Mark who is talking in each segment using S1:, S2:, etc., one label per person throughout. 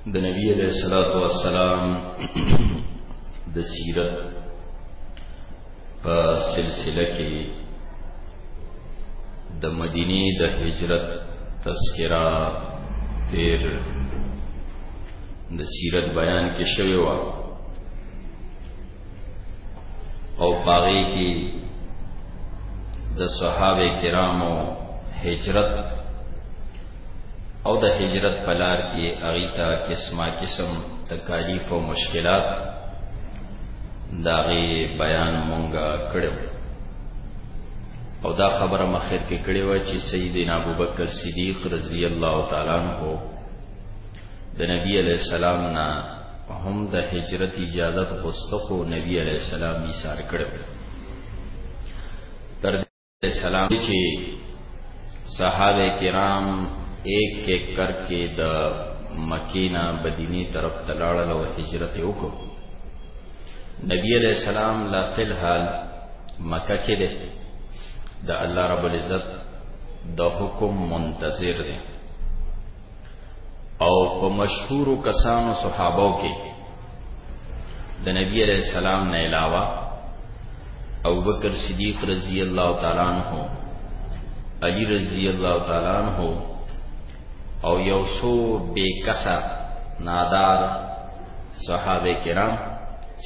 S1: د نبی علیہ الصلوۃ والسلام د سیرت په سلسله کې د مدینه د هجرت تذکرہ تیر د سیرت بیان کې شوی و او پاره کې د صحابه کرامو هجرت او د هجرت په لار کې هغه ته قسمه قسم تکالیف او مشکلات دا غي بیان مونږه کړو او دا خبره مخیر کې کړې و چې سیدنا ابوبکر صدیق رضی الله تعالی عنہ د نبی علی السلام نه هم د هجرت اجازه غوښته خو نبی علی السلام یې سار کړو السلام چې صحابه کرام ایک ایک کر کې د مکینا بدینی طرف تلاړل او هجرت وکړو نبی علیہ السلام لا فل حال مکه کې ده د الله رب العزت د حکم منتظر دی او په مشهور کسانو صحابو کې د نبی علیہ السلام نه علاوه او بکر صدیق رضی الله تعالی عنہ علی رضی الله تعالی عنہ او یو سو بے کسا نادار صحابه کرام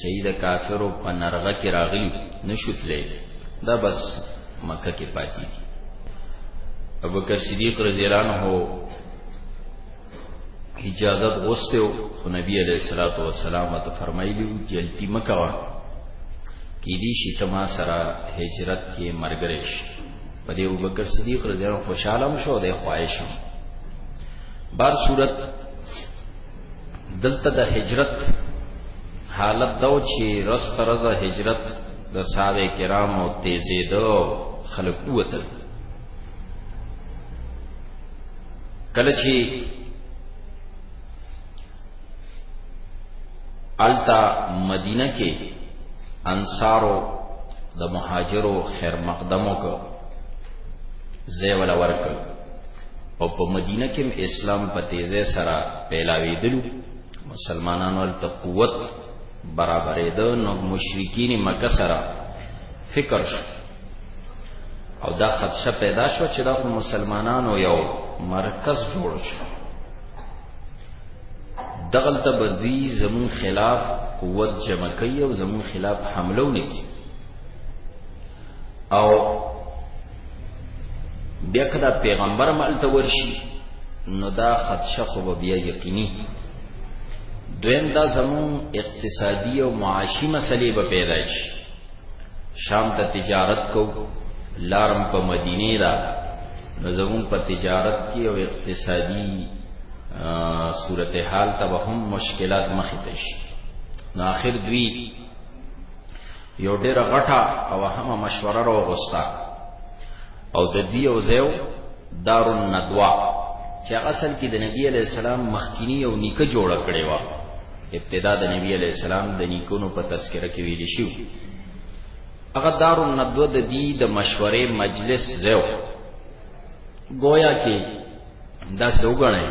S1: شهید کافرو په نرغه کې راغلی نشوتلې دا بس مکه کې پاتې دي ابو بکر صدیق رضی الله عنه اجازت غوسته او خو نبی علیہ الصلوۃ والسلام ته فرمایلی جلتی مکوا کی دی شی تما سرا هجرت کې مرګریش په دې ابوبکر صدیق رضی الله خوشاله شو د خواهش بار صورت دلته د هجرت حالت دو چې رس ترزه هجرت د صحابه کرامو تیزې دو خلق قوت کله چې التا مدینه کې انصارو د مهاجرو خیر مقدمو کو زی ولا ورک او په مدینه کې اسلام په تیزه سره پیلاوی دلو مسلمانانو ول قوت برابرې ده نو مشرکین مکه سره فکر شو او دا خدشه پیدا شو چې دا خو مسلمانانو یو مرکز جوړ شو دغلته به دوی زمون خلاف قوت جمع کوي او زمون خلاف حمله ونکي او بیا کدا پیغمبر مالته ورشي نو دا خدشه خو بیا یقیني دویم دا زمون اقتصادي او معاشي مسلې به پیدا شي شام ته تجارت کو لارم په مدینه دا نو زمون په تجارت کې او اقتصادي صورتحال ته به هم مشکلات مخې ته شي نو اخر دوی یو ډېر غټه او هم مشوره راوغوستا او د دې او زیو دار الندوا چې اصل کې د نبی علی السلام مخکینی او نیکه جوړ کړي و ابتدا د نبی علی السلام د نیکونو په تذکره کې ویل شو هغه دار الندوه د دی د مشورې مجلس زو گویا کې دا سوګنه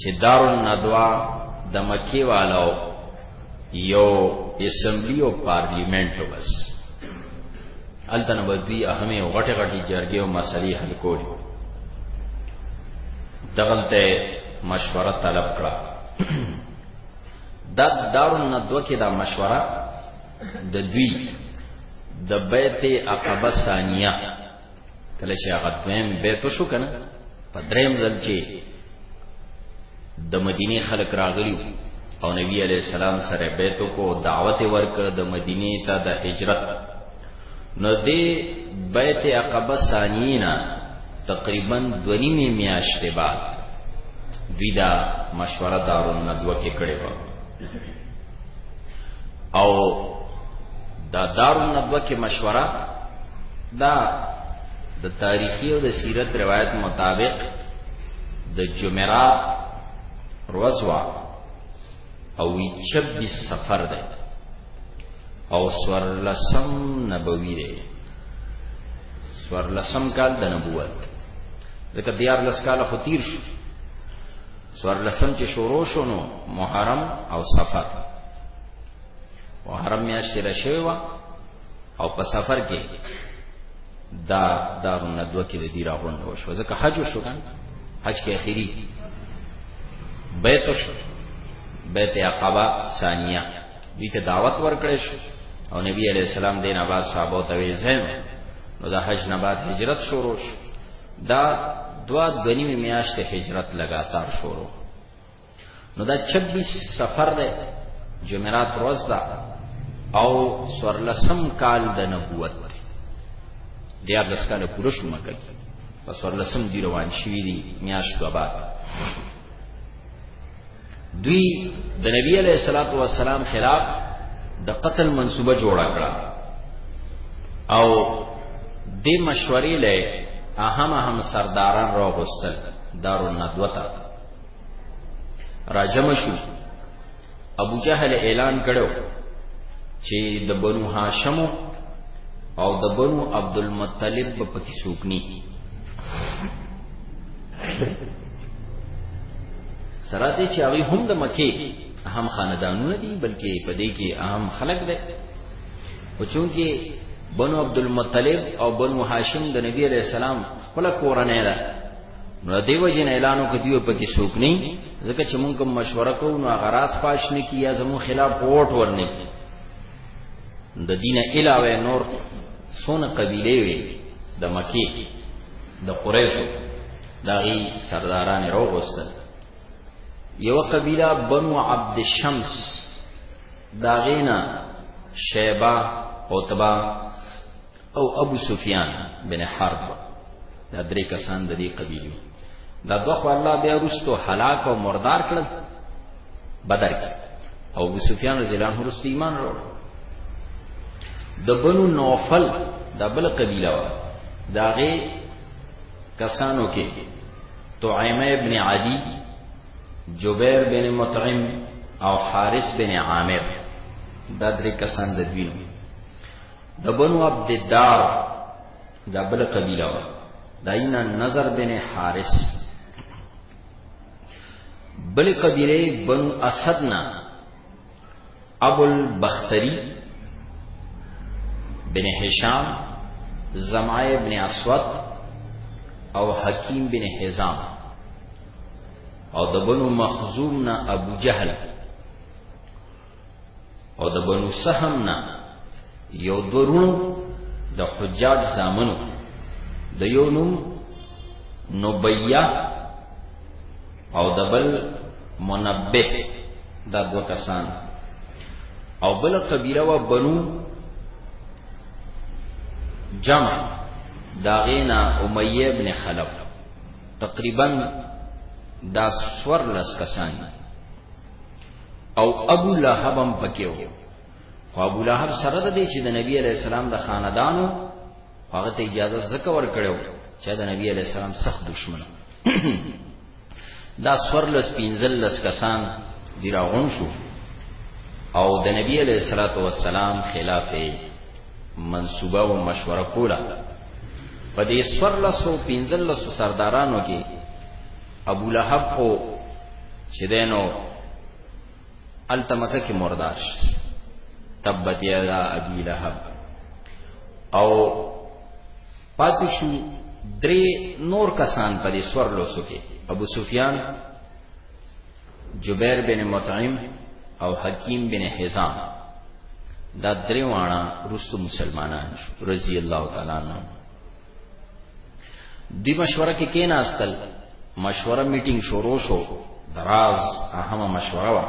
S1: چې دار الندوه د مکی والو یو اسمبلی او پارلیمنت وبس التن بدوی اهمه غټه غټي جرګې او مسلې حل کولې دغلته مشوره طلب کړه دا دارون ندوه کې دا مشوره د دوی د بیت عقبه ثانیه کله چې هغه دویم بیت شو کنه په دریم ځل چې د مدینه خلک راغلی او نبی علی السلام سره بیت کو دعوت ورک د مدینه ته د هجرت نو دی بیت عقبه ثانینا تقریبا دو نیمه میاشت بعد دوی دا مشوره دارون ندوه کې کړې و او دا دارون ندوه کې مشوره دا د تاریخي او د سیرت روایت مطابق د جمعرات روزوا او 26 سفر ده او سورلسم نبوی دی سورلسم کال د نبوت ځکه دیار لس کال خو تیر شو سورلسم چې شروع شو نو محرم او سفر محرم میاشت را شوی و او په سفر کې دا دار الندوه کې د دی راغون نو شو ځکه حج شو کنه حج کې اخیری بیت شو بیت عقبه ثانیه دوی ته دعوت ورکړې شو او نبی علیہ السلام دین آباد صحابه ته وی زین نو د حج نه بعد هجرت شروع شو دا دوا دنی میاشت هجرت لګاتار شروع نو دا 26 سفر ده جمعرات روز ده او سورلسم کال د نبوت ده دیار لس کال پوره شو مکه په سورلسم دی روان شوی دی میاشت بعد دوی د نبی علیہ الصلوۃ والسلام خلاف د قتل منصوبه جوړ کړه او د مشورې له اهم اهم سرداران را غوستل دارو ندوتا راجم شو ابو جهل اعلان کړو چې د بنو هاشم او د بنو عبد المطلب په کې سوکني سراته چې هغه هم د مکه اهم خاندانونه دي بلکې په دې کې اهم خلک دي او چونکه بنو عبد المطلب او بنو هاشم د نبی عليه السلام خپل کورنۍ ده نو دیو جن اعلانو کې دیو پکې شوک نه ځکه چې مونږ کوم مشوره کوو نو غراس پاش نه کیه زمو خلاف ووټ ورنه د دینه علاوه نور څونه قبیلې وې د مکی د قریشو داغي سرداران راوغوستل یو قبیله بنو عبد الشمس داغینا شیبا عتبہ او ابو سفیان بن حرب دا درې کسان د دې قبیلې دا دوه خو الله بیا رستو هلاک او مردار کړل بدر کې او ابو سفیان رضی الله عنه رستو ایمان راوړ د بنو نوفل دا بل قبیله و داغه کسانو کې تعیمه ابن عدی جبیر بن مطعم او حارث بن عامر دا درې کسان د دوی د بنو عبد الدار دا بل قبیله و داینا نظر بن حارس بل قبیله بنو اسدنا ابو البختری بن هشام زمای بن اسود او حکیم بن حزام او د بنو مخزوم نه ابو جهل او د بنو سهم نه یو دورونو د حجاج زامنو د یو نوم نبیه او د بل منبه دا دو کسان او بل قبیله و بنو جمع داغینا امیه ابن خلف تقریبا دا سور لس کسان او ابو لهب هم پکې وو خو ابو لهب سره د دې چې د نبی علی السلام د خاندانو هغه ته اجازه زکه ور کړو چې د نبی علی السلام سخت دشمن دا سورلس پینزلس کسان دی راغون شو او د نبی علی صلوات و سلام خلاف منسوبه او مشوره کوله په دې سورلس او پینزلس سردارانو کې ابو لهب خو چې دینو التمکه کې مردار شي تبت یدا ابي لهب او پاتې شو درې نور کسان په دې سور لوسو کې ابو سفیان جبیر بن مطعم او حکیم بن حزام دا درې وانا رسو مسلمانان شو رضی الله تعالی عنهم دی مشوره کې کېناستل مشوره میټینګ شروع شو دراز اهمه مشوره وا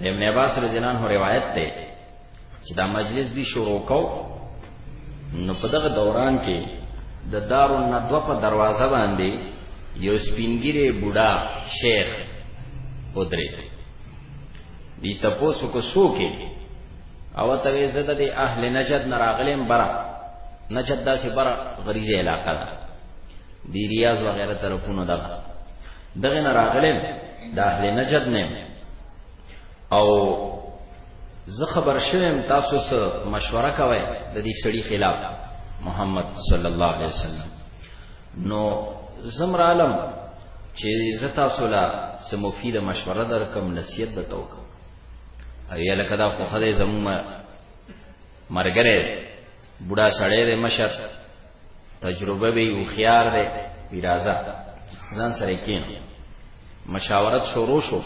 S1: د ابن عباس رضی الله عنه روایت ده چې دا مجلس دی شروع کو نو په دغه دوران کې د دار الندوه په دروازه باندې یو سپینګیره بوډا شیخ ودرېد دی تپوسو کو سوکې او ته وې زده د اهل نجد نه راغلم برا نجد داسې برا غریزه علاقه ده دی ریاض وغیرہ طرفونو ده دغه نه راغلم د اهل نجد نه او زه خبر شوم تاسو سره مشوره کوي د دې سړي خلاف محمد صلی الله علیه وسلم نو زمر عالم چې زتا سولا سمفیده مشوره در کوم نصیحت د توک او یا لکه دا خو خدای زموږ مرګره بوډا سړی دی مشر تجربه به یو خيار دی اجازه ځان سره کین مشاورت شروع شو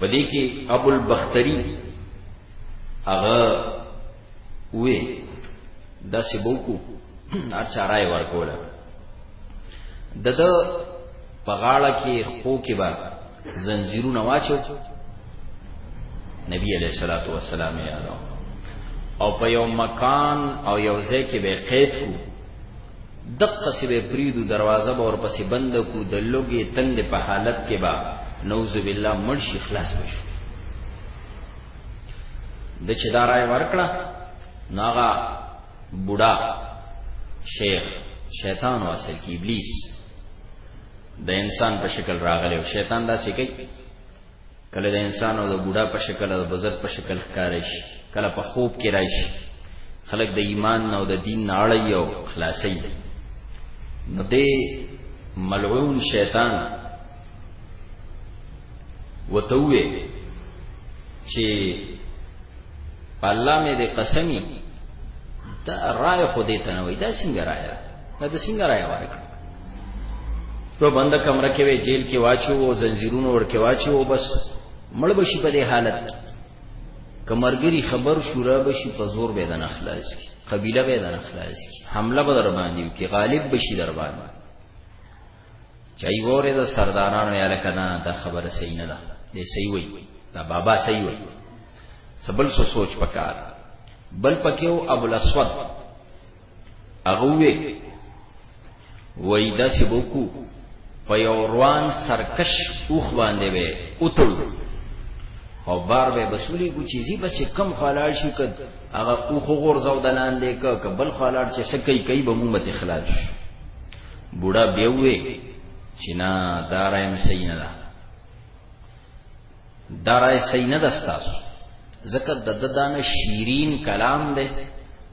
S1: پدې کې ابو البختری هغه وی داسې بوکو هر چا رائے ورکوله د د په غاړه کې خو کې به زنجیرونه واچو نبی علیہ الصلوۃ والسلام یادو او په یو مکان او یو ځای کې به قید کو دقه سی به پریدو دروازه به ورپسې بند کو د لوګي تند په حالت کې با نوذ بالله مرشي خلاص بشو د چې دا رائے ورکړه نو هغه بوډا شیخ شیطان او اصل کې ابلیس د انسان په شکل راغلی او شیطان دا څه کوي کله د انسان او د بوډا په شکل او د بزرګ په شکل ښکار شي کله په خوب کې راشي خلک د ایمان او د دین اړه یو خلاصي نو دې ملعون شیطان وتوي چې الله مې دې قسمي دا رائے خو دې ته نه وای دا څنګه رائے ده دا د څنګه رائے ورکړه په بند کمره کې وی جیل کې واچو او زنجیرونو ور کې واچو او بس مړ بشي په دې حالت کې کمرګری خبر شورا بشي په زور به دن اخلاص کی قبیله به دن اخلاص کی حمله به در باندې کی غالب بشي در باندې چای وره د سردارانو یاله کنا دا خبره صحیح نه ده دې صحیح وای دا بابا صحیح وای سبل سو سوچ پکار بل پکیو ابو الاسود هغه وی وای دا سی بوکو په یو روان سرکش اوخ باندې وې اوتل او بار به بسولی کو چیزی بس کم خلال شي کد هغه اوخ غور زو دلان دې ک بل خلال چې سکی کوي به مومت اخلاص شي بوډا بیا وې چې نه دا رای مې صحیح نه ده دا رای صحیح نه ده ستاسو ځکه د ددانه شیرین کلام دی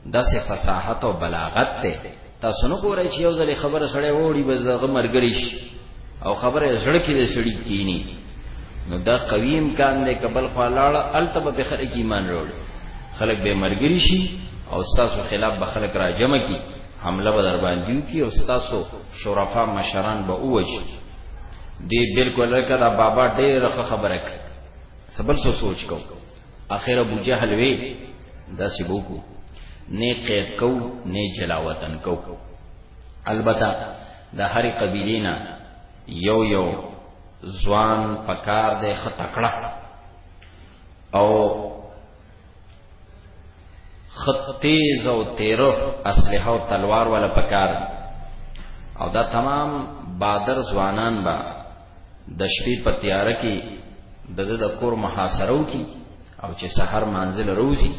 S1: داسې فصاحت او بلاغت دی تاسو نه ګورئ چې یو ځلې خبره سړی وړي بس دغه مرګري شي او خبره زړه کې د سړی کینی نو دا قوی امکان دی کبل خلاړه التب به خلک ایمان وروړي خلک به مرګري شي او تاسو خلاف به خلک را جمع کی حمله به در باندې وکي او تاسو شرفا مشران به ووجي دی بالکل لکه دا بابا ډېر خبره کوي سبل سو سوچ کو اخر ابو جهل وی دا سی بوکو نه قید کو نه جلاوطن کو البته د هری قبیلینا یو یو ځوان پکار د خطکړه او خطیز او تیرو اسلحه او تلوار ولا پکار او دا تمام بادر ځوانان با د شپې په تیار کې د د کور محاصره وکي او چې سحر منزل روزي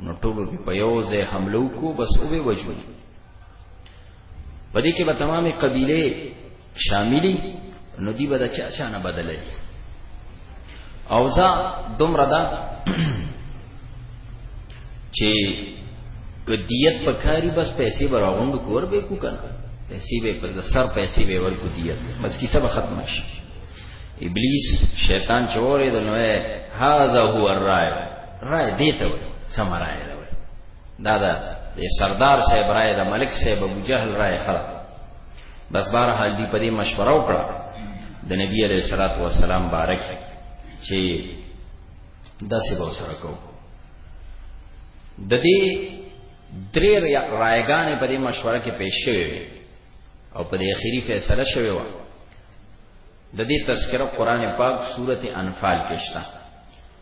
S1: نو ټول په یو ځای حملو کو بس او به وجو پدې کې به تمامه قبيله شاملی نو دی به د چا چا نه بدلې او ځا دومره دا چې کدیت په کاری بس پیسې براوند کور به کو کنه پیسې به پر سر پیسې به ورکو دیت بس کیسه به ختم شي ابلیس شیطان چورې د نوې هاذا هو الرای رای دیته وي سمرای دا دا سردار صاحب رای دا ملک صاحب ابو جهل رای خلق بس بار حال دی په دې مشوره وکړه د نبی علیہ الصلوۃ والسلام بارک چې داسې به سره کو د دې درې رایګانې په دې مشوره کې پیښ شوې او په دې اخیری فیصله شوې و د دې تذکرہ قران پاک سورته انفال کې شته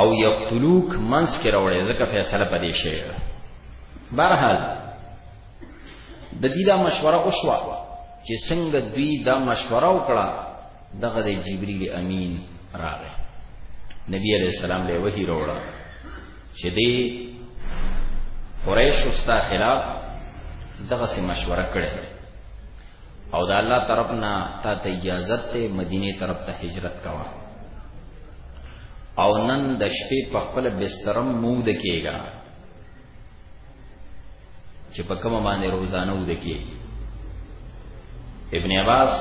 S1: او یقتلوک منس کې راوړې ځکه فیصله پدې شي بهرحال د دې دا مشوره وشوه چې څنګه دوی دا مشوره وکړه دغه د جبرئیل امین راغی نبی علیہ السلام له وحی وروړه چې دی قریش استا خلاف دغه سي مشوره کړې او د الله طرف نه تا ته اجازه ته مدینه طرف ته هجرت کوا او نن د شپې په خپل بسترم مود کېږي چې په کومه باندې روزانه ود کېږي ابن عباس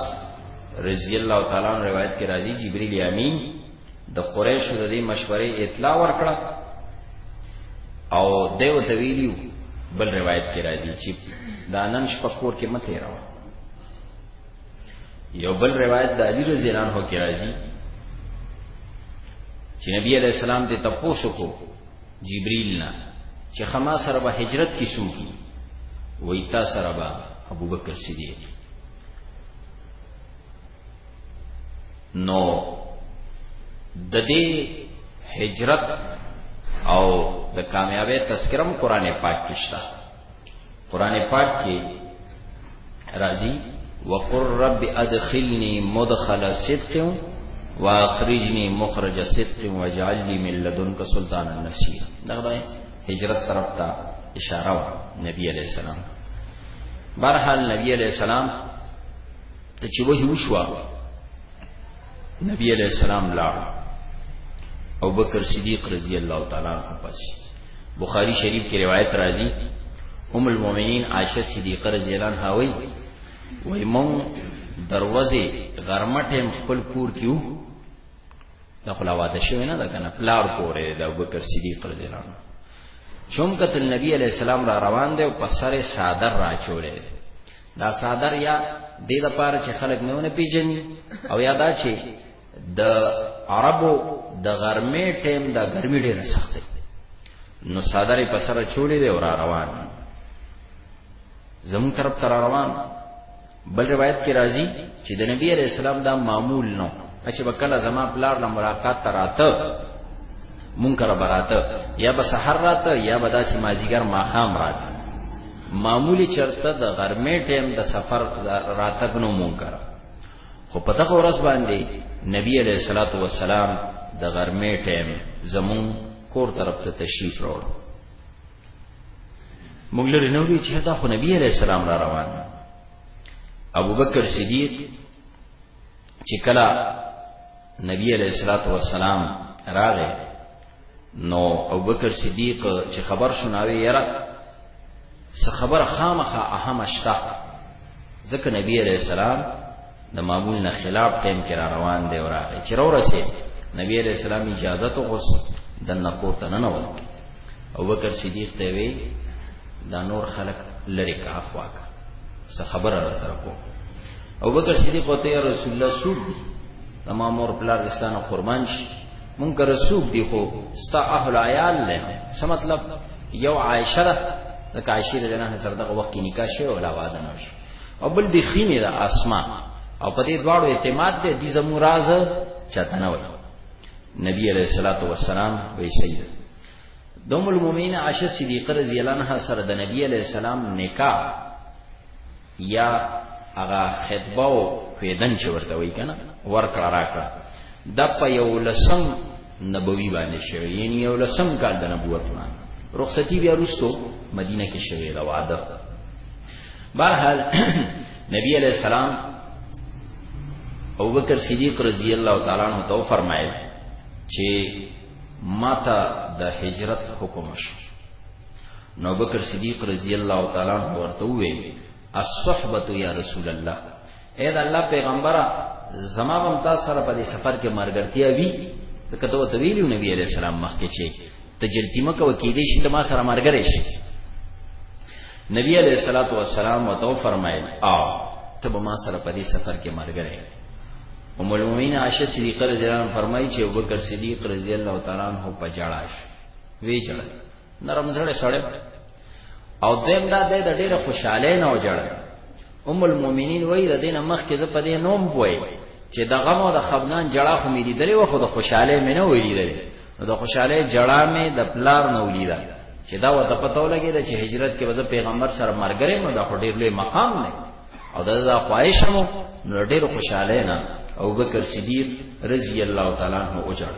S1: رضی الله تعالی عنہ روایت کې راځي جبرئیل امین د قریشو د دې مشورې اطلاع ورکړه او دیو ته ویلیو بل روایت کې راځي چې دا نن شپه کور کې مته راو یو بل روایت د علی رضی الله عنه کې راځي چې نبی علیہ السلام دې تپوسو کو جبرئیل نه چې خما سره به هجرت کې شو کی وای تا سره به ابوبکر صدیق نو د دې هجرت او د کامیابی تذکرم قران پاک کې شته قران پاک کې راځي وقر رب ادخلني مدخل صدق واخرجني مخرج صدق واجعل لي من لدنك سلطانا نصيرا دغه هجرت طرف ته اشاره نبی عليه السلام برحال نبی عليه السلام ته چې وحي وشوه نبی علیہ السلام لاړ او بکر صدیق رضی الله تعالی عنہ پس بخاری شریف کی روایت راځي ام المؤمنین عائشہ صدیقہ رضی الله عنها وی وی مون دروازه غرمه ټیم خپل کور کیو دا خلا واده شوی نه دا کنه پلار پورې دا بکر صدیق رضی الله عنه چوم کتل نبی علیہ السلام را روان دی او پسره صادر را چولې دا څادر یا د دې لپاره چې خلک مې ونه پیژني او یا دا چې د عربو د غرمې ټیم د ګرمي ډیره سخت دی نو صادره په سره چولې دی او را روان زمون طرف تر روان بل روایت کې راځي چې د نبی عليه السلام دا معمول نو چې به کله زما پلار له ملاقات ته راته منکر براته یا به سحر راته یا به داسې مازیګر ماخام راته معمولی چرته د غرمې ټیم د سفر راتګ نو منکر خو په دغه ورځ باندې نبی علیہ الصلوۃ والسلام د غرمې ټیم زمون کور طرف ته تشریف راوړ موږ لري نو وی چې دا خو نبی علیہ السلام را روان ابو بکر صدیق چې کله نبی علیہ الصلوۃ والسلام راغې نو ابوبکر صدیق چې خبر شناوي یرا څه خبر خامخه اهم شته ځکه نبی علیہ السلام د معمول نه خلاف ټیم کې را روان دی وراغه چې رو رسید نبی علیہ السلام اجازه تو غوس د نکور ته نه نو ابوبکر صدیق ته وی دا نور خلق لری کا اخوا کا څه خبره را سره کو او بکر صدیق او ته رسول الله سوق دي تما مور پلار اسلام قربان شي مونږ کر سوق دي خو ستا اهل عیال نه څه مطلب یو عائشه ده د عائشه د جنازه سره دغه وخت کې نکاح شوی او لا واده نه شو او بل دی خینه د اسماء او په دې دواړو اعتماد دې دي زمو راز چاته نه وي نبی علیہ الصلوۃ والسلام وی سید د ام المؤمنین عائشه صدیقه رضی الله عنها سره د نبی علی السلام نکاح یا هغه خطبه او کېدن چې ورته وای کنه ورکړه راکړه د په یو لسم نبوي باندې شوی یعنی یو لسم کال د نبوت باندې رخصتی بیا رستو مدینه کې شوی دا وعده بهرحال نبی علیہ السلام ابوبکر صدیق رضی الله تعالی عنہ تو فرمایل چې ماته د هجرت حکم شو نو بکر صدیق رضی الله تعالی عنہ ورته وی الصحبه یا رسول الله اے دا الله پیغمبره زما هم تا سره په سفر کې مرګرتیا وی ته ته ته ویلو نبی علیہ السلام مخکې چې تجلتی مکه وکیدې شي ته ما سره مرګرې شي نبی علیه الصلاۃ والسلام وتو فرمایل او ته به ما سره په دې سفر کې مرګره ام المؤمنین عائشہ صدیقہ رضی الله عنها فرمایي چې ابوبکر صدیق رضی الله تعالی عنہ په جړاش وی جړل نرم زړه سړی او دیم دا د ډېر خوشاله نه و جړل ام المؤمنین وای د دینه مخ کې زه په دې نوم پوي چې د غم او د خفګان جړه خو مې لیدلې و خو د خوشاله مې نه ویلې نو د خوشاله جړا مې د پلار نه ولیدا چې دا وته پته ولګی چې هجرت کې وځه پیغمبر سره مرګره نو دا ډېر لوی مقام نه او دا د خواهش مو نو ډېر خوشاله نه او بکر صدیق رضی الله تعالی عنہ اوجړ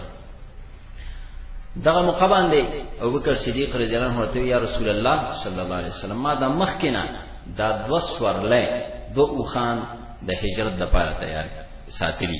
S1: دغه موقع باندې او بکر صدیق رضی الله عنه ته یا رسول الله صلی الله علیه وسلم ما دا مخ کې نه دا دو سورلې دو اوخان د هجرت لپاره تیار ساتلی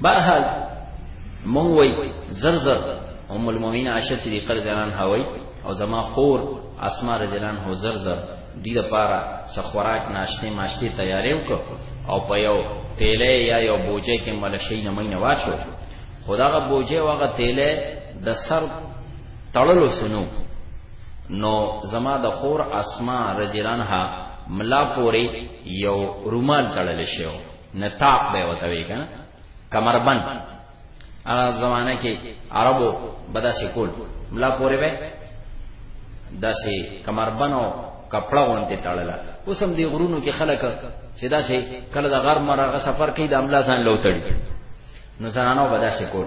S1: برحال مونږ وای زر زر ام المؤمنین عائشه صدیقه رضی الله عنها وای او زما خور اسماء رضی الله عنها زر زر دې لپاره سخوراک ناشته ماشته تیارې وکړ او په یو تیلې یا یو بوجه کې ملشي نه مینه واچو خداغه بوجه واغه تیلې د سر تړلو سنو نو زما د خور اسماء رضی الله عنها ملا پوری یو رومال تړل شو نطاق به وته وی کنه کمربند هغه زمانہ کې عربو بدا سکول ملا پورې به داسې کمربند او کپڑا غونته تړله اوس هم دی غرونو کې خلک چې داسې کله د غر مرغه سفر کوي د املا ځان لوتړي نو زنانو بدا سکول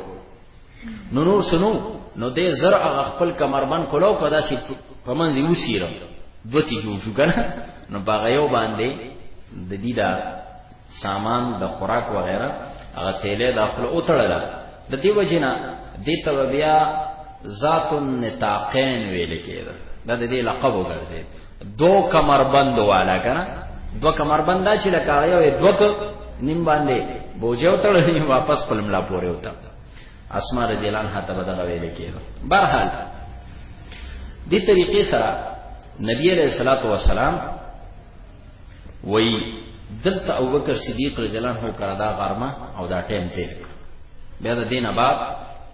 S1: نو نور سنو نو دې زر هغه خپل کمربند کولو په داسې په منځ یو سیره دوتی جوړ شو کنه نو باغ یو باندې د دې دا سامان د خوراک وغیرہ هغه تیلې داخله او تړل د دې وجنه دې ته بیا ذات النطاقین ویل کېده دا د دې لقب وګرځي دو کمربند والا کنه دو کمربند چې لکه یو دوک نیم باندې بوجه وتړل واپس پلملا پورې وتړل اسماء رضی الله عنها ته بدغه ویل کېده برحال دې طریقې سره نبی علیہ الصلوۃ والسلام وی دلته ابوبکر صدیق رضی الله عنه کرا دا غرمه او دا ټیم تیر بیا د دینه بعد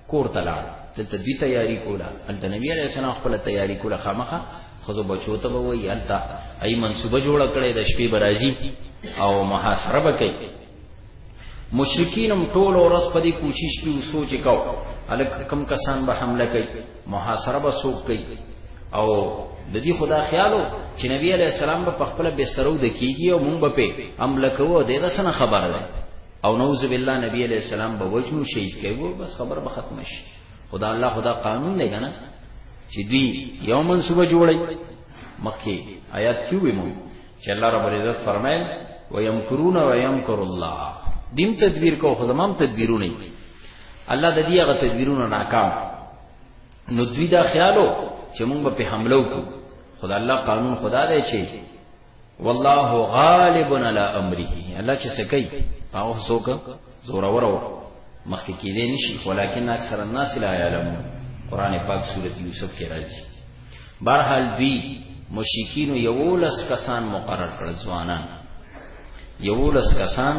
S1: کور ته لاړ دلته دوی تیاری کوله انت نبی علیہ السلام خپل تیاری کوله خامخه خزو بچو ته وی التا ای منصوبه جوړه کړې د شپې برازي او محاصره وکړي مشرکین هم ټول ورځ په دې کوشش کې سوچ کو الک کم کسان به حمله کوي محاصره به سوق کوي او د دې خدا خیالو چې نبی علی السلام په خپل بسترو د کیږي او مونږ به په حمله کوو د دې سره خبر ده او نوذ بالله نبی علی السلام به وجنو شهید کوي بس خبر به ختم شي خدا الله خدا قانون دی کنه چې دوی یو منصوبه جوړي مخکې آیات کیوې مونږ چې الله رب العزت فرمایل ويمکرون ويمکر الله دیم تدبیر کو خو زمام تدبیرونه الله د دې هغه تدبیرونه ناکام نو دوی دا خیالو چې موږ په حمله وکړو خدای الله قانون خدا دی چې والله غالب علی امره الله چې سکی هغه څوک زورور او مخکې کېدې نشي ولیکن اکثر الناس لا يعلمون قران پاک سورته یوسف کې راځي بهرحال دوی مشرکین یولس کسان مقرر کړ ځوانان یولس کسان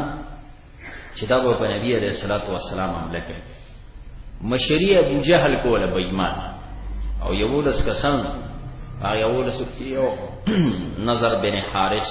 S1: چې دا به په نبی عليه الصلاه والسلام حمله کوي مشری ابو جهل کوله بېمان او یولس کسان هغه یولس کې یو نظر بن حارث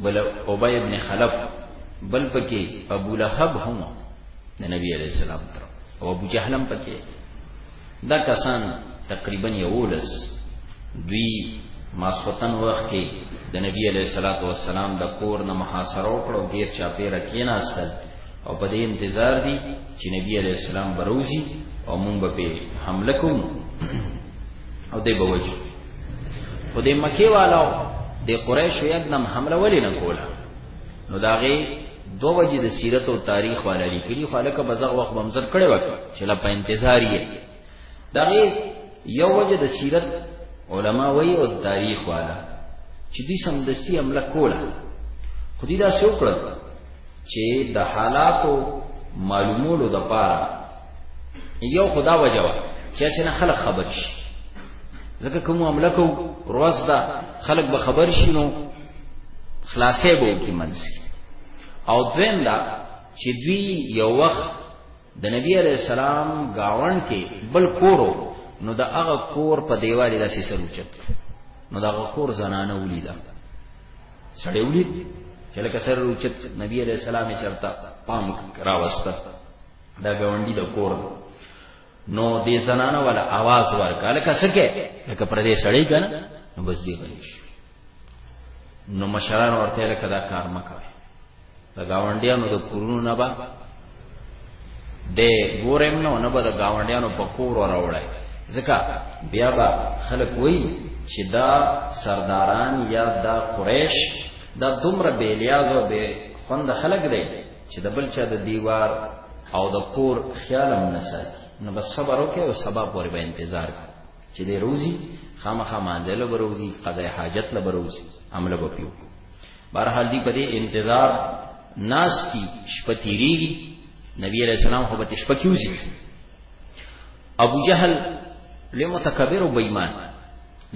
S1: بل ابی ابن خلف بل پکې ابو لهب هم د نبی علی السلام تر او ابو جهلم پکې دا کسان تقریبا یولس دوی ماسوتن وخت کې د نبی علی صلوات و سلام د کور نه محاصره وکړو غیر چا پیر کېناستل او په دې انتظار دي چې نبی علی السلام بروزي او مونږ به حمله کوو او دې بوجو خو د مکی والو د قریشو یدنم حمله ولې نه کوله نو دا غي دو وجه د سیرت او تاریخ والا لیکلي خو لکه بزغ وخت بمزر کړي وک چې لا په انتظار یې دا غي یو وجه د سیرت علما وایي او تاریخ والا چې دې سم د سی عمله کوله خو دې دا څو کړل چې د حالاتو معلومولو د پاره یو خدا وجوا چې څنګه خلک خبر شي ځکه کوم عمله کو روز دا خلک به خبر شي نو خلاصې به کی منځ او دویم دا چې دوی یو وخت د نبی علی السلام گاون کې بل کورو نو دا هغه کور په دیوالې داسې سر اوچت نو دا هغه کور زنانه ولیدا سړی ولید چې لکه سر اوچت نبی علی السلام چرتا پام راوسته دا ګاونډي د کور ده نو دې زنانه ولا आवाज ورکا لکه سکه لکه پر دې سړی کنه نو بس دی غلی شو نو مشران ورته لکه دا کار مکوي دا گاونډیانو د کورونو نه با د ګورم نو نه به د گاونډیانو په کور راوړای ځکه بیا به خلک وایي چې دا سرداران یا دا قریش دا دومره بیلیاز او به خوند خلک دی چې د بل چا د دیوار او د کور خیال هم نه ساتي نو بس صبر وکړي او سبا پورې به انتظار چې دی روزي خامخا مانځه له بروزي قضای حاجت له بروزي عمل به پیو بهرحال دی په دې انتظار ناس کی شپتیری نبی علیہ السلام خو به شپکیوزي ابو جهل لوی متکبر او بېمان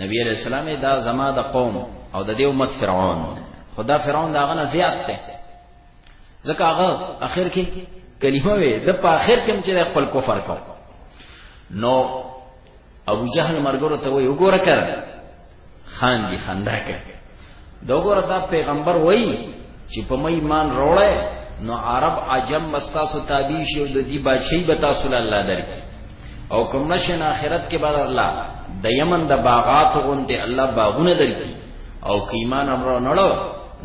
S1: نبی علیہ السلام دا زما د قوم او د دې امت فرعون خدا فرعون دا غنه زیات ته ځکه هغه اخر کې کلمه وي د په اخر کې چې خپل کفر کو نو ابو جهل مرګرو ته وی وګوره کړ خان دی خندا کړ دا وګوره دا پیغمبر وای چې په مې ایمان وروړې نو عرب عجم مستاسو تابع شي او د دې بچي به تاسو الله درک او کوم نشن اخرت کې بعد الله د یمن د باغات غوندې الله باغونه درکې او که ایمان امرو نړو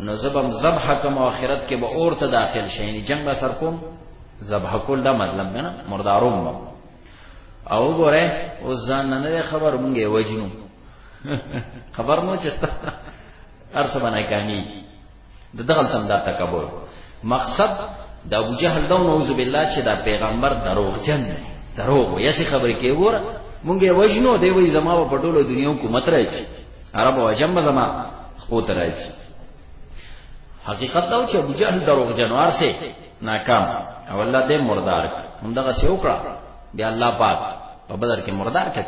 S1: نو زبم زبح کم او آخرت کې به اور ته داخل شې یعنی جنگ به سر کوم زبح کول دا مطلب نه مرداروم با. او ګوره او ځان نه خبر مونږه وجنو خبر نو چستا ارسه باندې کانی د دغلته هم دا تکبر مقصد د ابو جهل دا نعوذ بالله چې دا پیغمبر دروغجن دی دروغ وي یسي خبرې کوي ګور مونږه وژنو دی وای زما په ټولو دنیا کو مت راځي عرب او جنب زما خو ته راځي حقیقت دا چې ابو جهل دروغجن وار سي ناکام او الله دې مردار هم دغه سي وکړه بیا الله پاک په بدر کې مردار کړ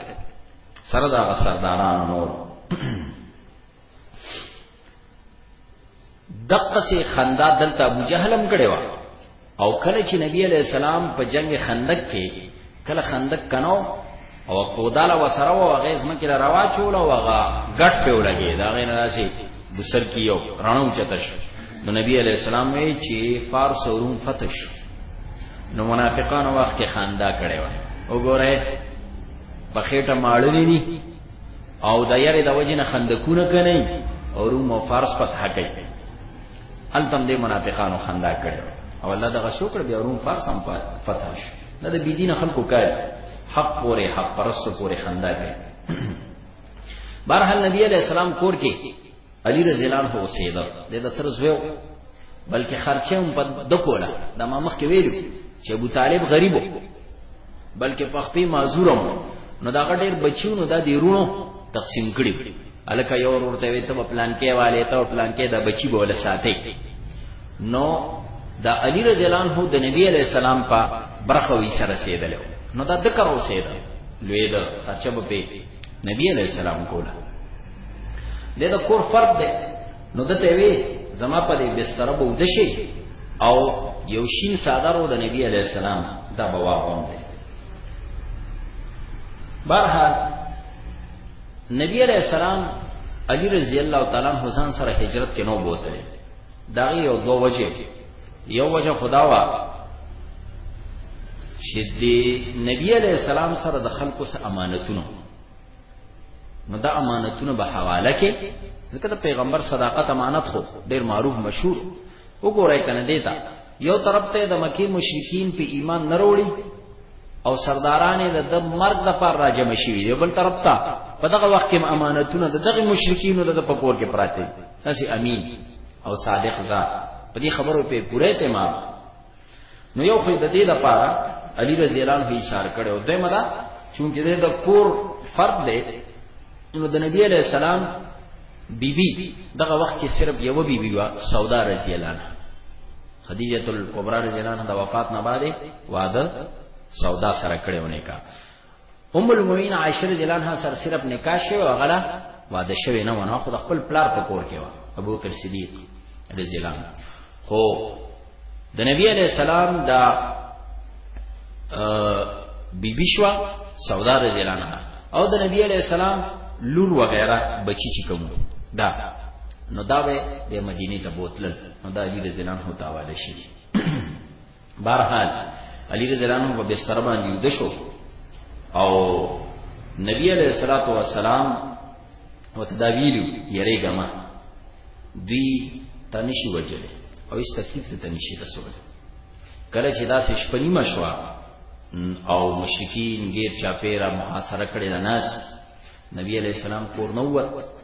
S1: سره دا سرداران نور دقه سي خندا دلته ابو جهل هم کړي وا او کله چې نبی عليه السلام په جنگ خندق کې کله خندق کنو او کوداله وسره و غیظ مکه روا چول او غا غټ په ولګي دا غي نه راسي بسر کیو رانو چتش نو نبی عليه السلام وی چې فارس او روم فتش نو منافقانو وخت کې خندا کړي وا وګوره په خېټه ماړنی دي او د یری د وجه نه خندقونه کنی او روم او فارس پس حقی التم دی منافقانو خندا کړی او الله دغه شو کړ بیا روم فارس هم فتح شو نه د بی دین خلکو کار حق پورې حق پرست پورې خندا کوي برحال نبی علیہ السلام کور کې علی رضی الله عنه وسیده د تر زوی بلکې خرچه هم په دکوله د ما مخ کې ویلو چې ابو طالب غریب بلکې په خپې معذورم نو دا غډیر بچیو نو دا دی رونو تقسیم کړي الکه یو ورته وي ته پلان کې والے ته پلان کې دا بچی بوله ساتي نو دا علی رضی الله عنه د نبی علی السلام په برخه وی سره رسیدل نو دا د کرو سیدا لوی دا خرچه به نبی علی السلام کوله دی د کور فرد دی نو دته وی زما په دې بستر به ود شي او یو شین صادر و د نبی علی السلام دا به واغوم دی برحال نبی علی السلام علی رضی الله تعالی عنہ ځان سره هجرت کې نو بوته دا یو دوه وجه یو وجه خدا وا چې د نبی علی السلام سره د خلکو سره امانتونه نو دا امانتونه به حواله کې ځکه د پیغمبر صداقت امانت خو ډیر معروف مشهور وګورای کنه دیتا یو طرف ته د مکی مشرکین په ایمان نه وروړي او سردارانه د د مرګ د پر راجم شي یو بل طرف ته په دغه وخت کې امانتونه د دغه مشرکینو د پکور کې پراته دي امین او صادق ذات په دې خبرو په پوره اعتماد نو یو خو د دې لپاره علی رضی الله عنه اشاره کړو دوی مدا چونکه د کور فرد دی نو د نبی علی السلام بیبي بی دغه وخت کې صرف یو بیبي بی وا سودا رضی الله عنها خدیجه الکبرى رضی الله عنها د وفات نه بعد واده سودا سره کړو نه کا ام المؤمنین عائشه رضی الله عنها سره صرف نکاح شوی او هغه لا واده شوی نه ونه خو د خپل پلار په کور کې و ابو بکر صدیق رضی الله عنه خو د نبی علی السلام دا بیبی شو سودا رضی الله عنها او د نبی علی السلام لور وغیرہ بچی چې کوم دا نو دا به د مدینه ته بوتل نو دا دې زلان هو تاواله شي بهرحال علی رضی الله عنه په بستر باندې ویده شو او نبی علیہ الصلوۃ والسلام وتداویل یری ګما دی تنشي وجل او اس تکلیف ته تنشي رسول کله چې دا سه شپنی مشوا او مشرکین غیر چاپیرا محاصره کړي د ناس نبی علیہ السلام کور نووت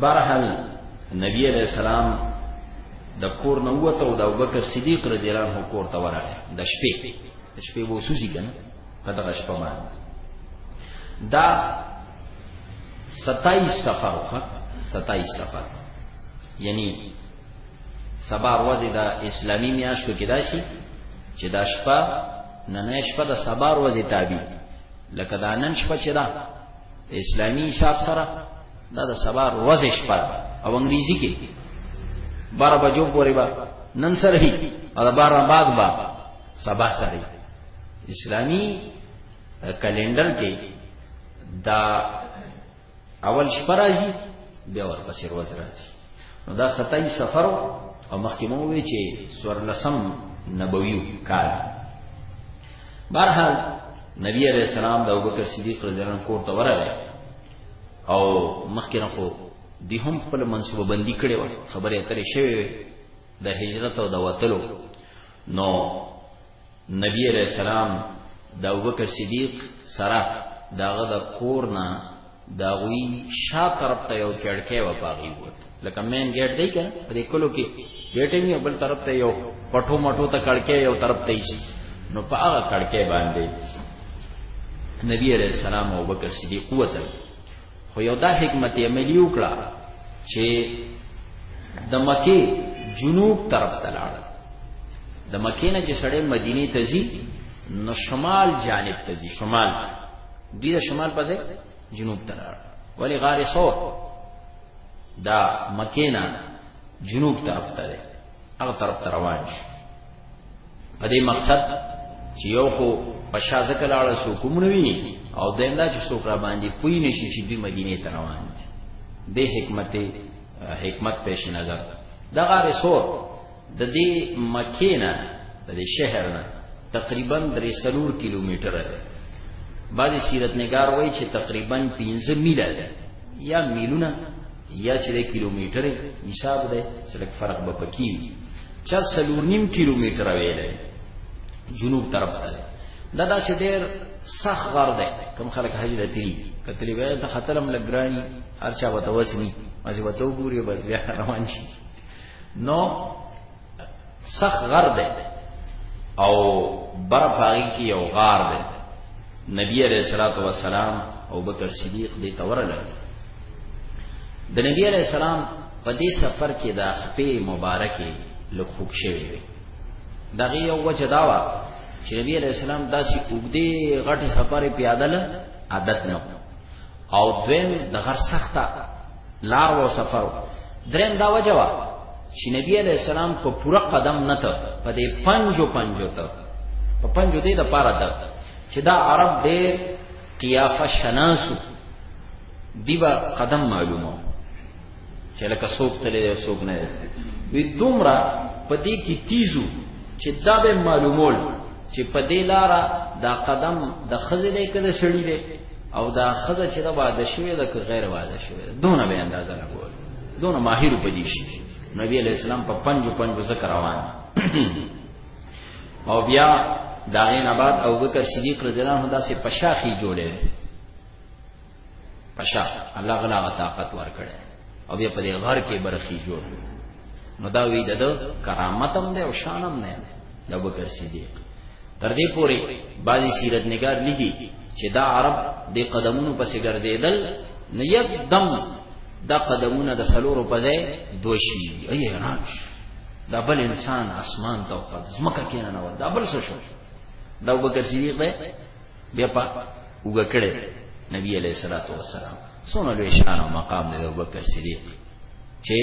S1: برحال نبی علیہ السلام د کور نه وته او د ابوبکر صدیق رضی الله عنه کور ته ورغی د شپې د شپې وو سوزي کنه په دغه شپه باندې دا 27 سفر وخه 27 سفر یعنی سبا ورځ د اسلامي میاشتو کې داسي چې دا شپه نن شپه د سبا ورځ تابع لکه دا نن شپه چې دا اسلامی حساب سره دا د سبا ورځ شپه او انګریزي کې 12 بجو پورې با نن سره هي او 12 بعد با سبا سره اسلامی کلندر کې دا اول شپه راځي بیا ورپسې ورځ راځي نو دا 27 سفر او مخکې مو وی چې سور لسم نبوي کال برحال نبی علیہ السلام د ابوبکر صدیق رضی الله عنه کور ته ورغی او مخکې نه خو دی هم خپل منصوبه بندي کړې و خبرې اترې شوې وې د هجرت او د وتلو نو نبی علیہ السلام د ابوبکر صدیق سره داغه د کور نه دا غوی شا طرف ته یو کړکې و پاغي ووت لکه مین ګیټ دی کنه په دې کلو کې ګیټ یې بل طرف ته یو پټو مټو ته کړکې یو طرف ته ایست نو په هغه کړکې باندې نبی علیہ السلام او بکر صدیق وته خو یو دا حکمت عملی وکړه چې د مکه جنوب طرف ته لاړ د مکه نه چې سړی مدینه ته ځي نو شمال جانب ته ځي شمال ته دی د شمال په ځای جنوب ته لاړ ولی غار ثور دا مکینا جنوب طرف ته دی هغه طرف ته روان شو په دې مقصد چې یو خو په شازه کې لاړ شو کوم نه ویني او دیندا چې څوک را باندې پوی نشي چې دوی مدینه ته روان دي د حکمت حکمت پیش نظر دا غار ثور د دې مکې نه د دې شهر نه تقریبا درې سلور کیلومتر دی بعضې سیرت نګار وایي چې تقریبا پنځه میله دی یا میلونه یا چې د کیلومترې حساب دی څه لږ فرق به پکې وي چا سلور نیم کیلومتر وی دی جنوب طرف ته دی دا داسې ډېر سخت غر دی کوم خلک حج ته تلي کتلې وایي ته خطرم لګراني هر چا به ته وسني مازې به ته وګورې بس بیا روان شي نو سخ غر دی او بر پاغي کې یو غار دی نبی علیہ الصلوۃ والسلام او بکر صدیق دې تورل د نبی علیہ السلام په دې سفر کې د خپې مبارکې لخوک شوی دی دغه یو وجه دا و چې نبی علیہ السلام داسې وګدې غټه سفر پیاده له عادت نه او دویم د غر سخته لار و سفر دریم دا وجه وا چې نبی علی السلام په پوره قدم نه ته په دې پنځو پنځو ته په پنځو دې د پاره ته چې دا عرب دې قیافه شناسو دیبا قدم معلومه چې لکه څوک تللی او څوک نه وي دومره په دې کې تیزو چې دا به معلومول چې په دې لار دا قدم د خزې دې کده شړی دې او دا خزه چې دا واده شوی دا که غیر واده شوی دونه به اندازه نه ګور دونه ماهر په دې شي نبی علیہ السلام په پنځو پنځو ذکر روان او بیا دا غین آباد او بکر صدیق رضی الله عنه دا سه پشاخی جوړه پشا الله غلا طاقت ور کړه او بیا په دې غر کې برخي جوړ نو دا وی د کرامتم دی او شانم نه د ابوبکر صدیق تر دې پورې بعضی سیرت نگار لیکي چې دا عرب د قدمونو پسې ګرځیدل نو یکدم دا قدمونه د سلورو په ځای دوه شي ای حیران شو دا بل انسان اسمان ته وقد زمکه کینه نه دا بل څه شو دا ابوبکر صدیق دی بیا په وګکړه نبی علیہ الصلوۃ والسلام څونه لوی شان او مقام دی ابوبکر صدیق چې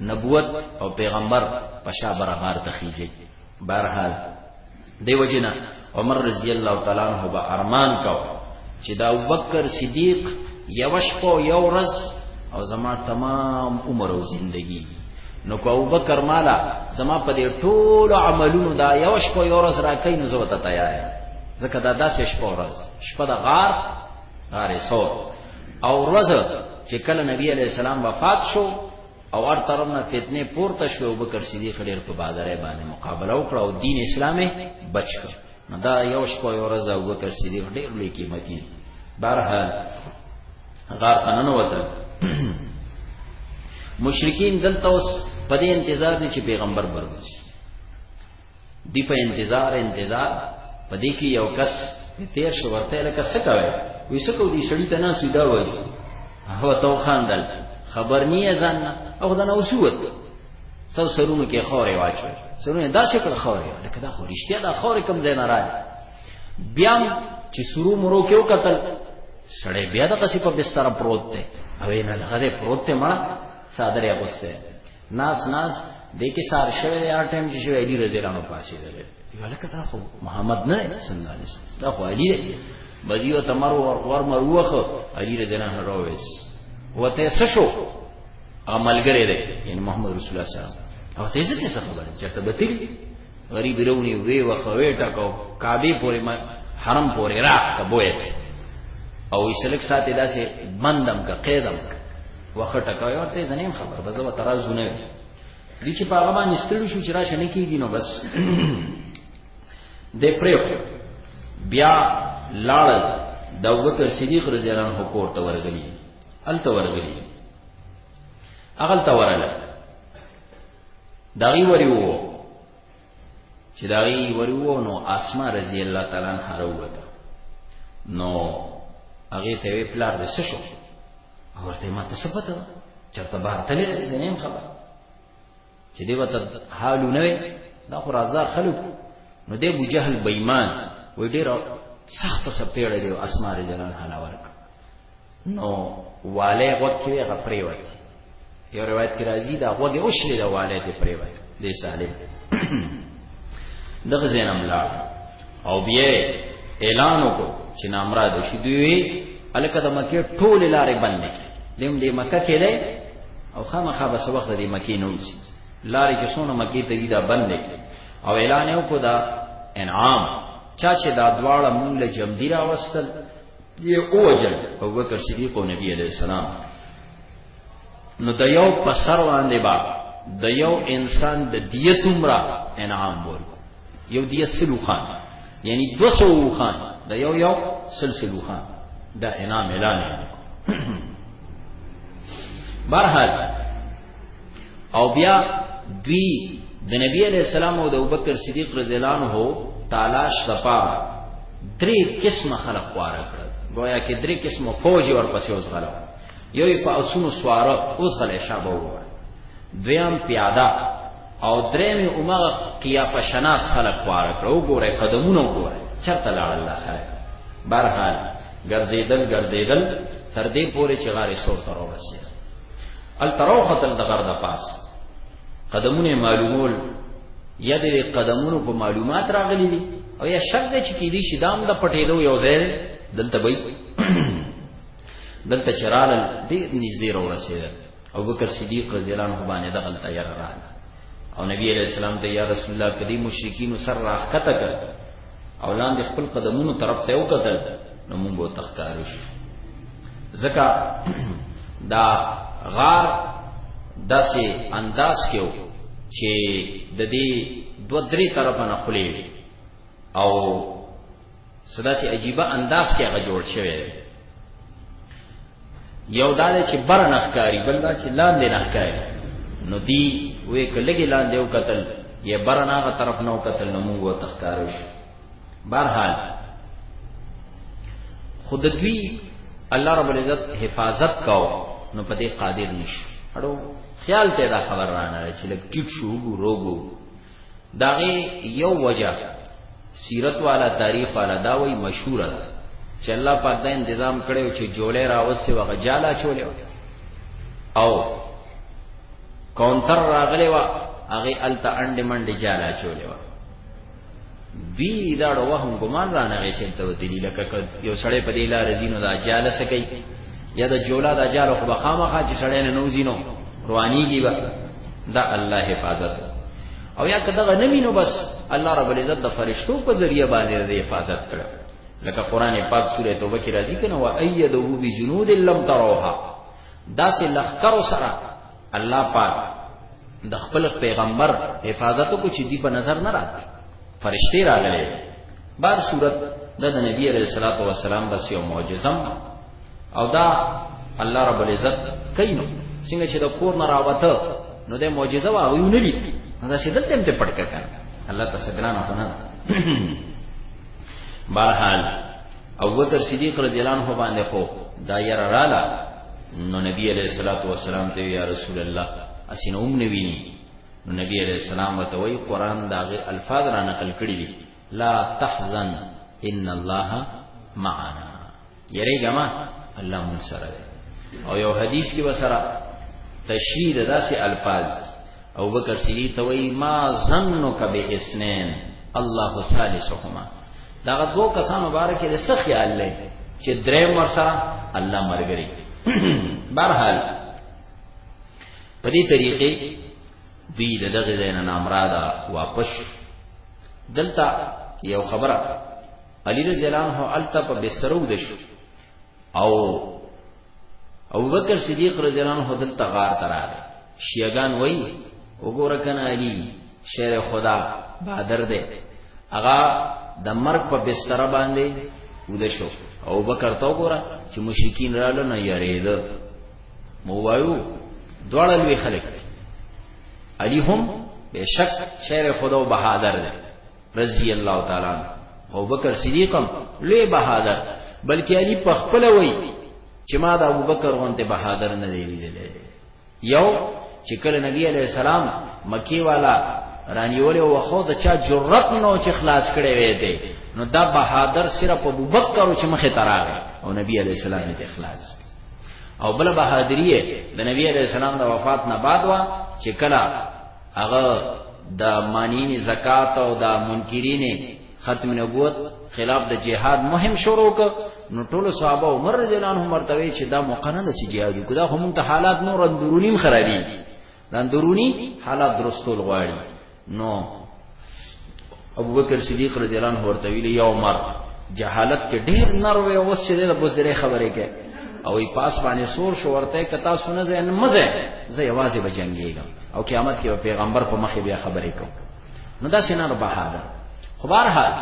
S1: نبوت او پیغمبر په شا برغار تخیږي بهرحال دیو جنا عمر رضی الله تعالی عنہ به ارمان کو چې دا ابوبکر صدیق یو شپه یو ورځ او زما تمام عمر او زندگی نو کو ابوبکر مالا زما په دې ټول عملونو دا یو شپه یو ورځ راکې نو زه وته تیار یم ځکه دا داسې شپه ورځ شپه د غار غار سور او ورځ چې کله نبی علی السلام وفات شو او هر طرف نه فتنه پورته شو او بکر صدیق ډیر په بادرې باندې مقابله وکړه او دین اسلامي بچ کړ نو دا یو شپه یو ورځ او بکر صدیق ډیر لوی قیمتي بهرحال غار تنن وته مشرکین دلته اوس په دې انتظار دي چې پیغمبر بربچي دی په انتظار انتظار په دې کې یو کس تیر شو ورته لکه څه کوي وې څه کوي سړی ته نه سیدا وایي هغه تو خاندل خبر نه یې ځان او دا نه وسوت څو سرونو کې خورې واچو سرونه دا شکل خورې لکه دا خو رښتیا دا خورې کم ځای نه راځي بیا چې سرو مرو کې وکتل سړی بیا د قصې په بستر پروت دی او نه لغه پروت دی ما صادره غوسته ناس ناس د کې سار شوی دی هر ټایم چې شوی علی رضی الله عنه پاسې دی ولکه دا خو محمد نه صلی الله علیه وسلم دا خو علی دی بدیو تمر ور ور مروخ علی رضی الله عنه رويس وته سشو عملګری دی یعنی محمد رسول الله صلی الله علیه وسلم او ته ځکه څه خبره چرته بتلی غریب رونی وی وخوی ټکو کعبه پورې حرم پورې راخ ته بویت او اسلک ساتي داسې بندم کا قیدم وخه ټکو یو ته زنیم خبر بزه و ترازو نه دي چې په هغه باندې ستړي شو چې راشه نه کیږي نو بس د پریو بیا لاړ د ابوبکر صدیق رضی الله عنه کور ته ورغلی ال ته ورغلی اغل ته ورغلی داغي وری وو چې داغي وری وو نو اسما رضی الله تعالی عنها وروته نو هغه ته وی پلار د څه شو ورته ما ته څه پته چرته بار تلې د نیم خبر چې دی وته حال نه وي دا خو رازدار خلک نو دی ابو جهل بېمان وې ډېر سخت سپېړې دی اسما رضی الله عنها ورک نو والے غوږ کې هغه پریوت یو روایت کې راځي دا غوږ او شلې دا والے ته پریوت دې سالم دغه زینم لا او بیا اعلان وکړو چې نامراد شي دوی الکه د مکه ټول لارې بند کړي دیم دې مکه کې دی او خامخا به سو وخت دې مکه نه وځي لارې چې سونه مکه ته دا بند کړي او اعلان یې وکړو دا انعام چا چې دا دواړه مونږ له جمدی راوستل دی او وجل او بکر صدیق او نبی علیہ السلام نو د یو په سر باندې با د یو انسان د دیت عمره انعام ورکو یو دیت سلو خان یعنی 200 خان د یو یو سلسلو خان دا انعام اعلان برحال او بیا دوی د نبی علیہ السلام او د ابوبکر صدیق رضی الله عنه تلاش لپاره درې قسمه خلق واره کړل گویا کې درې قسمه فوج ورپسې اوس غلو یو په اسونو سواره اوس غلې شابه وره دویم پیاده او درېمه عمر قیافه شناس خلق واره کړو ګوره قدمونه ګوره چرته لاړ الله خیر برحال ګرځیدل ګرځیدل تر دې پورې چې غارې سور تر ورسېد هلته راوختل د غر د پاسه قدمونه معلومول یا د قدمونو په معلومات راغلي دي او یا شک دی چې کېدی شي دام د پټېدو یو ځای دی دلته به دلته چرال دې نږدې را ورسېدل او بکر صدیق رضی الله عنه باندې دغل تیار راغله او نبی علیہ السلام ته یا رسول الله کدی مشرکین سر راخته کړ او لاندې خپل قدمونو طرف ته وکتل نو موږ به تخکار شو ځکه دا غار داسې انداز کې و چې د دې دوه درې طرفه نه خلې او سدا سي عجيبه انداز کې هغه جوړ شوی دی یو دا دی چې بره نه ښکاري بل دا چې لاندې نه ښکاري نو دی وې که لږې لاندې وکتل یا بره نه هغه طرف نه وکتل نو موږ ورته ښکاره شو بهرحال خو د دوی الله رب العزت حفاظت کاو نو په دې قادر نشو اړو خیال ته دا خبر رانه چې لږ ټیټ شو وګورو داغه یو وجه سیرت والا تاریخ والا دا وای مشهور ده چې الله پاک دا تنظیم کړو چې جولې راوسه وغه جالا چولې او کونتر راغلی و هغه الته انډ منډ جالا چولې و بی دا وهم ګمان را نه چې ته وتلی لکه یو سړی په دې لار زینو دا جاله سکی یا د جولا د اجالو خو بخامخه چې سړی نه نوځي نو روانيږي به دا الله حفاظت او یا که دغه نمی نو بس الله رب العزت د فرشتو په ذریعہ باندې د حفاظت کړ لکه قران پاک سوره توبه کې راځي کنه وا ايدو بجنود لم تروها دا سه لخر سره الله پاک د خپل پیغمبر حفاظت کو چې دی په نظر نه راځي فرشتي راغلي بار صورت د نبی عليه الصلاه والسلام بس یو معجزم او دا الله رب العزت کینو څنګه چې د کور نه راوته نو د معجزه وا ویو نه لیدي نو دا شدت تم ته پټ کړه الله تاسو ګرانه هونه بهرحال ابو بکر صدیق رضی الله عنه باندې خو دا ير رااله نو نبی علیہ الصلوۃ والسلام ته یا رسول الله اسینه هم نویني نو نبی علیہ السلام وته وی قران داغه الفاظ را نقل کړی دي لا تحزن ان الله معنا یری جما الله مون سره او یو حدیث کې وسره تشریح داسې الفاظ او بکر صدیق ته وی ما ظنک باسنین الله ثالثهما دا دو کسان مبارک دې څه خیال لې چې درې مر سره الله مرګري بهرحال په دې طریقې دوی د دغه زین نامرادا واپس دلته یو خبره علی رضی الله عنه الته په بسترو د شو او ابو بکر صدیق رضی الله عنه دلته غار تراله شیعگان وی وګوره کنه علی شیر خدا بادر دی هغه د مرګ په بستر باندې ود شو او بکر تو ګوره چې مشرکین رالو نه یریدل مو وایو دواړه لوی خلک علی هم بشک شیر خدا او بهادر دی رضی الله تعالی عنہ او بکر صدیقم لوی بهادر بلکې علی په خپل وای چې ما د ابوبکر غونته بهادر نه دی لیدلی یو چې کله نبی علی السلام مکی والا رانیولې او خو د چا جرأت نو چې خلاص کړي وې دي نو دا بهادر صرف ابو بکر چې مخه تراغه او نبی علی السلام دې اخلاص او بل بهادری د نبی علی السلام د وفات نه بعد وا چې کله هغه د مانین زکات او د منکرین ختم نبوت خلاف د جهاد مهم شروع ک نو ټول صحابه عمر رضی الله عنهم ورته چې دا موقع نه ده چې جهاد وکړو دا هم ته حالات نور اندرونی خرابي دا اندرونی حالات درستول غواړي نو ابو بکر صدیق رضی الله عنه ورته ویل یا عمر جهالت کې ډېر نر وې او څه دې د بوزره خبرې کې او ای پاس باندې سور شو ورته کتا سونه زین مزه زه یوازې بجنګیږم او قیامت کې پیغمبر په مخې بیا خبرې کوم نو دا سينار بها ده خو بهر حال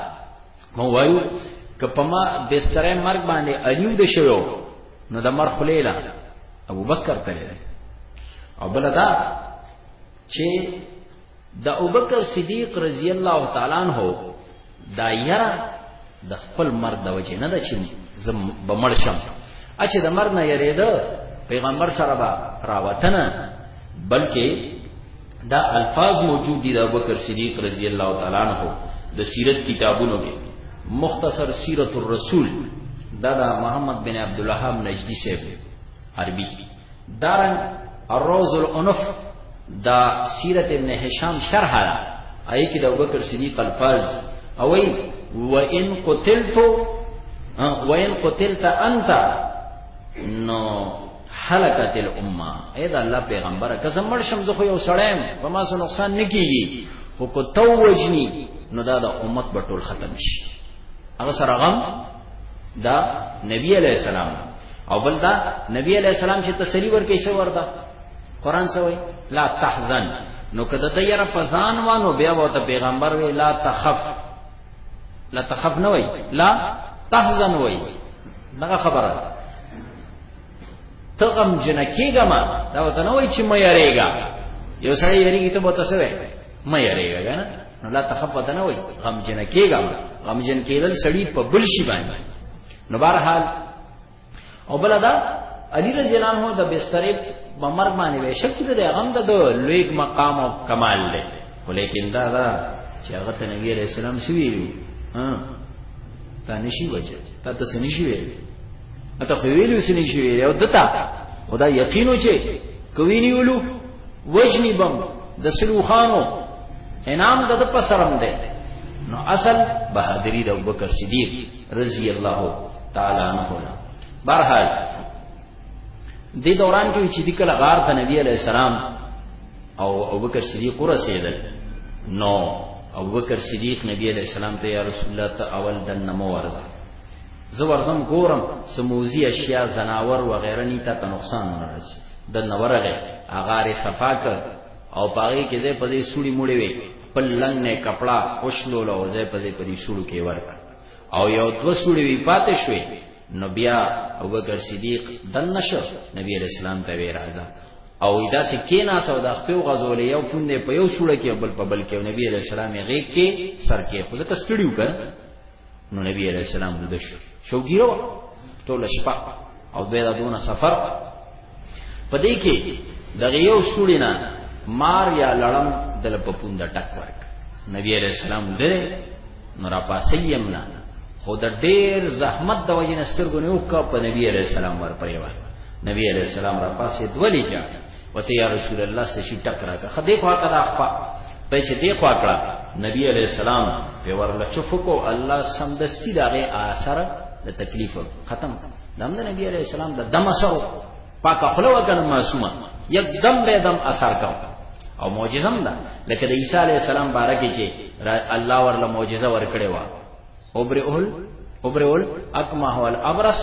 S1: مو وایو که په ما بسترې مرګ باندې اړیو د شوو نو د مر خلیلا ابو بکر تللی او بل دا چې د ابو بکر صدیق رضی الله تعالی عنہ دا یره د خپل مرګ د وجې نه ده چې زم بمړ شم اچ د مرګ نه یریده پیغمبر سره با راوتنه بلکې دا الفاظ موجود دي د ابوبکر صدیق رضی الله تعالی عنہ د سیرت کتابونو کې مختصر سیرت الرسول دا د محمد بن عبد الوهاب نجدی صاحب عربي دارن الروز الانف دا سیرت ابن هشام شرح دا ای کی دا بکر صدیق الفاظ اوی و ان قتلت و ان قتلت انت نو حلقت الامه اې دا الله پیغمبره قسم مرشم زه خو یو سړیم په ما سره نقصان نکیږي خو کو توجنی نو دا د امت به ټول ختم شي هغه سره غم دا نبی علیہ السلام او بل دا نبی علیہ السلام چې تسلی ورکې څه وردا قران څه وای لا تحزن نو کده د یره فزان وانو بیا وته پیغمبر وی لا تخف لا تخف نه وای لا تحزن وای دغه خبره تغم جنکیګه ما دا وته نه وای چې مې یریګا یو سړی یریږي ته بوته سره مې یریګا نه نو لا تخف ته نه وای غمجن کېږه غمجن کېدل سړی په بل شي باندې نو بهرحال او بل دا علی رضی الله عنه د بسترې په مرګ باندې وې شک دې غم د لوی مقام او کمال دی ولیکن دا دا چې هغه ته نبی عليه السلام سویلو ها تا نشي وجه تا ته سنشي ویل اته خو ویلو سنشي ویل او دتا خدا یقینو چې کوي نیولو وجنی بم د سلوخانو انعام د په سرم ده نو اصل بہادری د ابوبکر صدیق رضی الله تعالی عنہ برحال دې دوران کې چې د کله غار ته نبی علی السلام او ابوبکر صدیق ورسېدل نو ابوبکر صدیق نبی علی السلام ته یا رسول الله ته اول دنه مو ورځه زه ورځم ګورم سموزی اشیاء زناور و غیره نی تا ته نقصان نه رسي د نورغه اغاره صفاک او پاره کې زه په دې سړی مړې وي په لنګ نه کپڑا اوښلو له زه په دې په دې سړو کې ورک او یو دو سړی وی پاتې شوې نو بیا ابوبکر صدیق دن نشو نبی علیہ السلام ته وی راځه او دا سې کینا سو د خپل غزولې یو پوندې په یو سړی کې بل په بل کې نبی علیہ السلام یې غیږ کې سر کې خو ځکه ستړیو کړ نو نبی علیہ السلام ویده شو شوګیره وه ټوله شپه او بیا دونه سفر په دې کې دغه یو سوړی نه مار یا لړم دل په پوند ټک ورک نبی علیہ السلام دره نو را پاسې یمنا خو د ډیر زحمت د وجې نه سترګونه وکړه په نبی علیہ السلام ور پریوه نبی علیہ السلام را پاسې دولی جا وته یا رسول الله سشي ټک راکا خدای خوا کړه خپا په چې دی خوا کړه نبی علی السلام په ورله چفکو الله سمدستی دغه اثر د تکلیف ختم دم د نبی علی السلام د دم اثر پاک خلو وکړه معصومه یکدم به دم اثر کاو او معجزه هم ده لکه د عیسی علی السلام بارکه چې الله ورله معجزه ورکړې و ابرئل ابرئل اکمه والابرس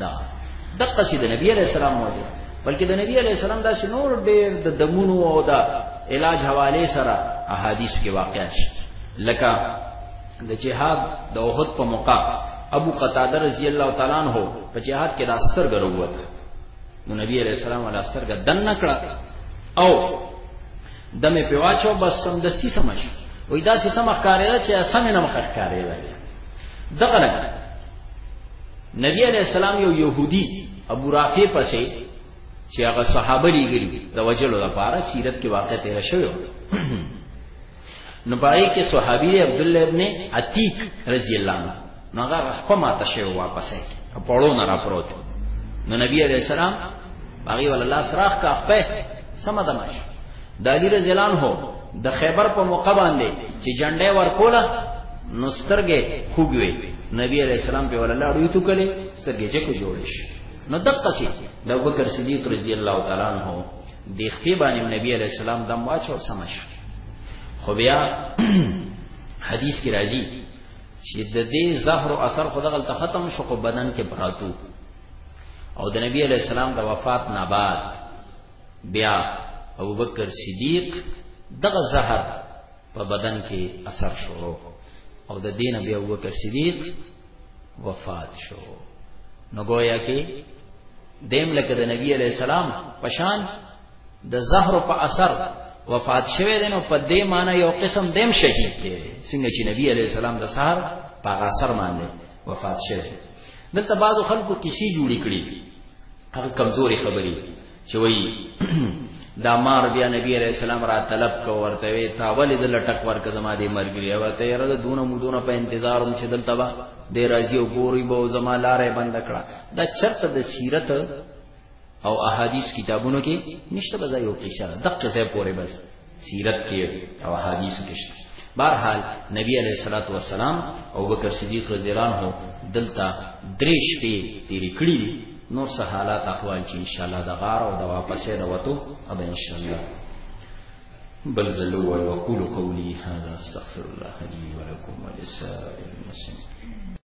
S1: دا دقه سي د نبی عليه السلام موجه بلکې د نبی عليه السلام دا نور ډېر د دمونو او دا علاج حواله سره احادیث کې واقع شي لکه د جهاد د اوحد په موقع ابو قتاده رضی الله تعالی عنہ په جهاد کې راستر غروت نو نبی علیہ السلام علیہ السلام دن نکړه او دمه په واچو بس سم د سی سم شو وای دا سی سم ښکارې چې سم نه مخ ښکارې ده دغه نه نبی علیہ السلام یو يهودي ابو رافع پسې چې هغه صحابه لري د وجلو لپاره سیرت کې واقع تیر شوی نو پای کې صحابي عبد الله ابن عتیق رضی الله عنه نو هغه خپل ماته شی واپس یې پړو نه را پروت نو نبی علیہ السلام هغه ول الله سراخ کا خپل سم دمش د علی رضی الله عنه د خیبر په موقع باندې چې جنډه ور کوله نو سترګې خوګوي نبی علیہ السلام په ول الله اړو تو کله سترګې چې کو جوړش نو دقه سي د ابوبکر صدیق رضی الله تعالی عنہ د خپل باندې نبی علیہ السلام دم واچو سمش خو بیا حدیث کی راځي چې د دې زهر او اثر خو دغلت ختم شو خو بدن کې پراتو او د نبی علی السلام د وفات نه بعد بیا ابو بکر صدیق دغه زهر په بدن کې اثر شروع او د دین بیا ابو بکر صدیق وفات شو نو گویا کې دیم لکه د نبی علی السلام پشان د زهر په اثر وفات شوه دینو په دې معنی یو قسم دیم شهید دی څنګه چې نبی علی السلام د سحر په اثر باندې وفات شوه دلته بعضو خلکو کیسې جوړې کړې هغه کمزوري خبرې چې وایي دا مار بیا نبی علیہ السلام را طلب کو ورته وی تا ولې د لټک ورک زما دی مرګري ورته یې رده دونه مودونه په انتظار هم چې دلته با د راځي او ګوري به زما لارې بند کړه دا چرته د سیرت او احادیث کتابونو کې نشته بځای یو قصه دقه ځای پورې بس سیرت کې او احادیث کې شته بهرحال نبی علیہ الصلوۃ والسلام او بکر صدیق رضی الله عنه دلته درې شپې تیرې کړې نور څه حالات احوال چې ان شاء الله د غار او د واپسې د وته اب ان شاء الله بل زلو وقول قولي هذا استغفر الله لي ولكم ولسائر المسلمين